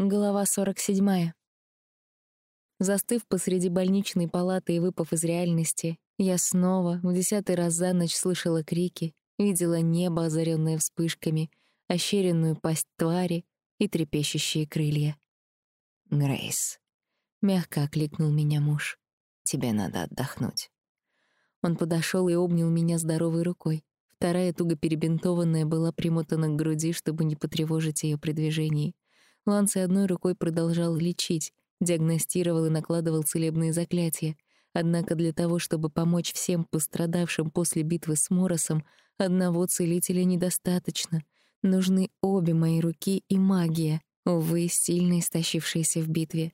Глава 47. Застыв посреди больничной палаты и выпав из реальности, я снова в десятый раз за ночь слышала крики, видела небо, озаренное вспышками, ощеренную пасть твари и трепещущие крылья. «Грейс», — мягко окликнул меня муж, — «тебе надо отдохнуть». Он подошел и обнял меня здоровой рукой. Вторая, туго перебинтованная, была примотана к груди, чтобы не потревожить ее при движении — Ланси одной рукой продолжал лечить, диагностировал и накладывал целебные заклятия. Однако для того, чтобы помочь всем пострадавшим после битвы с Моросом, одного целителя недостаточно. Нужны обе мои руки и магия, увы, сильно истощившиеся в битве.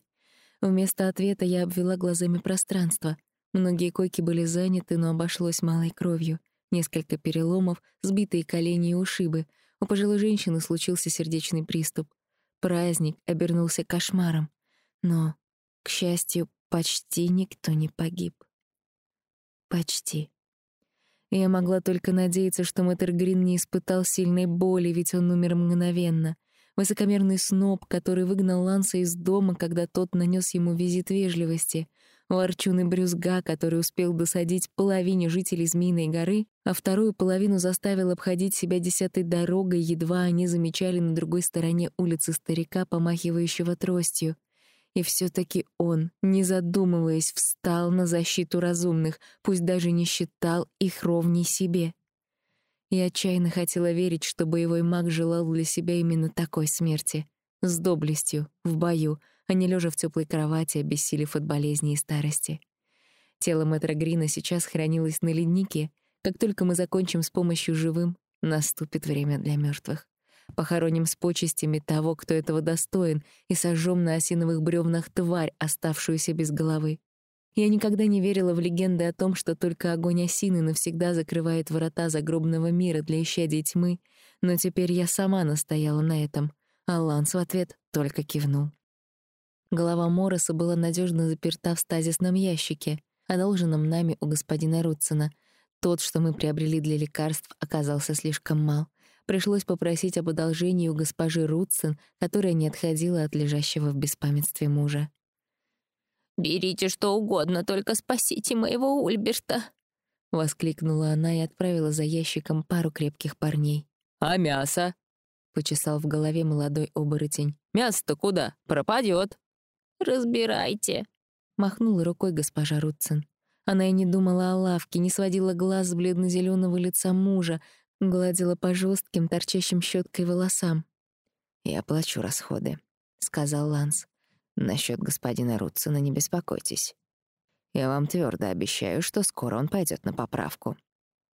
Вместо ответа я обвела глазами пространство. Многие койки были заняты, но обошлось малой кровью. Несколько переломов, сбитые колени и ушибы. У пожилой женщины случился сердечный приступ. Праздник обернулся кошмаром, но, к счастью, почти никто не погиб. Почти. Я могла только надеяться, что мэтр Грин не испытал сильной боли, ведь он умер мгновенно. Высокомерный сноб, который выгнал Ланса из дома, когда тот нанес ему визит вежливости — Ворчун и брюзга, который успел досадить половине жителей Змеиной горы, а вторую половину заставил обходить себя десятой дорогой, едва они замечали на другой стороне улицы старика, помахивающего тростью. И все таки он, не задумываясь, встал на защиту разумных, пусть даже не считал их ровней себе. Я отчаянно хотела верить, что боевой маг желал для себя именно такой смерти. С доблестью, в бою — а не лежа в теплой кровати, обессилев от болезни и старости. Тело мэтра Грина сейчас хранилось на леднике. Как только мы закончим с помощью живым, наступит время для мертвых. Похороним с почестями того, кто этого достоин, и сожжем на осиновых бревнах тварь, оставшуюся без головы. Я никогда не верила в легенды о том, что только огонь осины навсегда закрывает врата загробного мира для исчадия тьмы, но теперь я сама настояла на этом, а Ланс в ответ только кивнул. Голова Мороса была надежно заперта в стазисном ящике, одолженном нами у господина Рутсона. Тот, что мы приобрели для лекарств, оказался слишком мал. Пришлось попросить об одолжении у госпожи Рутсен, которая не отходила от лежащего в беспамятстве мужа. «Берите что угодно, только спасите моего Ульберта!» — воскликнула она и отправила за ящиком пару крепких парней. «А мясо?» — почесал в голове молодой оборотень. «Мясо-то куда? Пропадет. «Разбирайте», — махнула рукой госпожа Рутцин. Она и не думала о лавке, не сводила глаз с бледно-зелёного лица мужа, гладила по жестким, торчащим щеткой волосам. «Я плачу расходы», — сказал Ланс. «Насчёт господина Рутцина не беспокойтесь. Я вам твердо обещаю, что скоро он пойдет на поправку».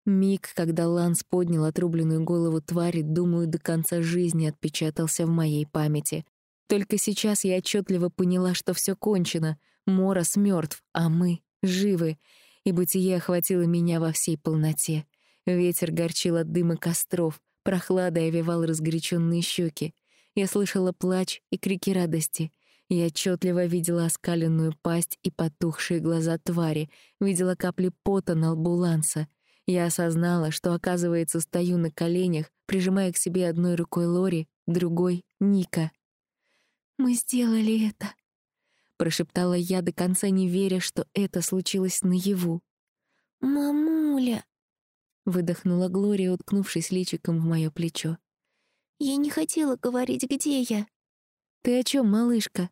Миг, когда Ланс поднял отрубленную голову твари, думаю, до конца жизни отпечатался в моей памяти. Только сейчас я отчетливо поняла, что все кончено. Морос мертв, а мы живы. И бытие охватило меня во всей полноте. Ветер горчил от дыма костров, прохлада овевал разгоряченные щеки. Я слышала плач и крики радости. Я отчетливо видела оскаленную пасть и потухшие глаза твари, видела капли пота на лбу Ланса. Я осознала, что, оказывается, стою на коленях, прижимая к себе одной рукой Лори, другой — Ника. «Мы сделали это», — прошептала я до конца, не веря, что это случилось наяву. «Мамуля», — выдохнула Глория, уткнувшись личиком в моё плечо. «Я не хотела говорить, где я». «Ты о чем, малышка?»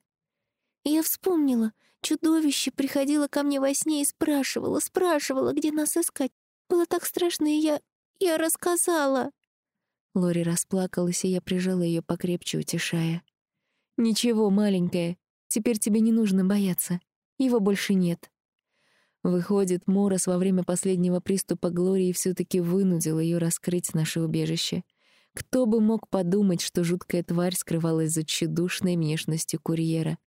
«Я вспомнила. Чудовище приходило ко мне во сне и спрашивало, спрашивало, где нас искать. Было так страшно, и я... я рассказала». Лори расплакалась, и я прижала ее покрепче, утешая. «Ничего, маленькая, теперь тебе не нужно бояться. Его больше нет». Выходит, Морос во время последнего приступа Глории все таки вынудил ее раскрыть наше убежище. Кто бы мог подумать, что жуткая тварь скрывалась за тщедушной внешностью курьера.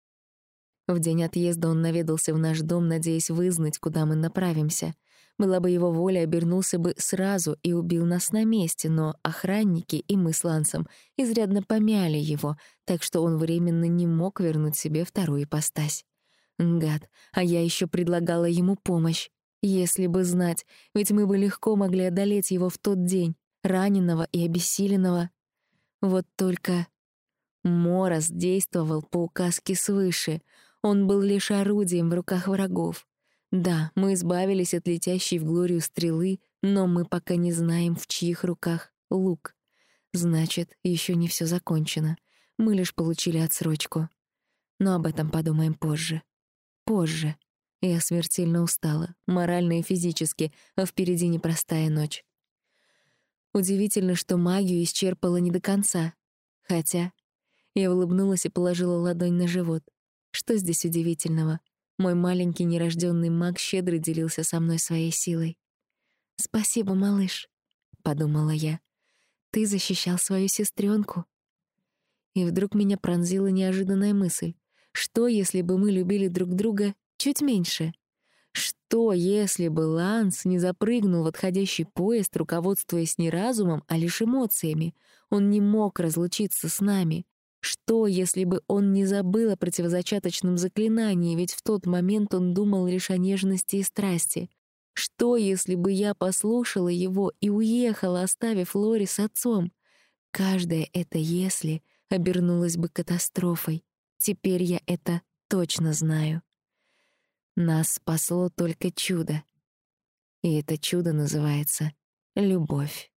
В день отъезда он наведался в наш дом, надеясь вызнать, куда мы направимся. Была бы его воля, обернулся бы сразу и убил нас на месте, но охранники и мы с Лансом изрядно помяли его, так что он временно не мог вернуть себе вторую ипостась. Гад, а я еще предлагала ему помощь. Если бы знать, ведь мы бы легко могли одолеть его в тот день, раненого и обессиленного. Вот только Мороз действовал по указке свыше. Он был лишь орудием в руках врагов. Да, мы избавились от летящей в глорию стрелы, но мы пока не знаем, в чьих руках лук. Значит, еще не все закончено. Мы лишь получили отсрочку. Но об этом подумаем позже. Позже. Я смертельно устала, морально и физически, а впереди непростая ночь. Удивительно, что магию исчерпала не до конца. Хотя я улыбнулась и положила ладонь на живот. Что здесь удивительного? Мой маленький нерожденный маг щедро делился со мной своей силой. «Спасибо, малыш», — подумала я. «Ты защищал свою сестренку. И вдруг меня пронзила неожиданная мысль. Что, если бы мы любили друг друга чуть меньше? Что, если бы Ланс не запрыгнул в отходящий поезд, руководствуясь не разумом, а лишь эмоциями? Он не мог разлучиться с нами. Что, если бы он не забыл о противозачаточном заклинании, ведь в тот момент он думал лишь о нежности и страсти? Что, если бы я послушала его и уехала, оставив Лори с отцом? Каждое это «если» обернулось бы катастрофой. Теперь я это точно знаю. Нас спасло только чудо. И это чудо называется любовь.